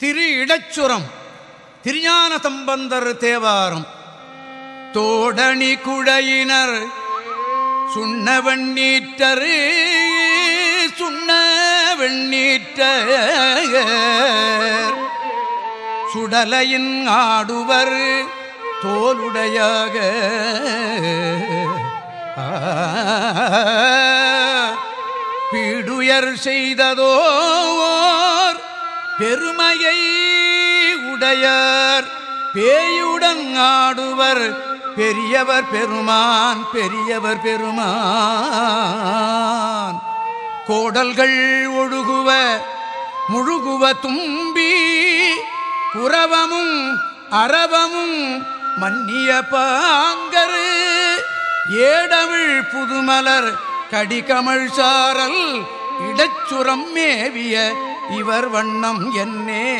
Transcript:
திரு இடச்சுரம். திருஞான சம்பந்தர் தேவாரம். தோடணி குழையினர் சுண்ண வெண்ணீற்றரு சுண்ண வெண்ணீற்ற சுடலையின் ஆடுவர் தோலுடையாக. பீடுயர் செய்ததோ பெருமையை உடையார் பேயுடன் ஆடுவர். பெரியவர் பெருமான் பெரியவர் பெருமான். கோடல்கள் ஒழுகுவ முழுகுவ தும்பி குரவமும் அரவமும் மன்னிய பாங்கரு. ஏடமிழ் புதுமலர் கடிகமழ் சாரல் இடச்சுரம் மேவிய இவர் வண்ணம் என்னே.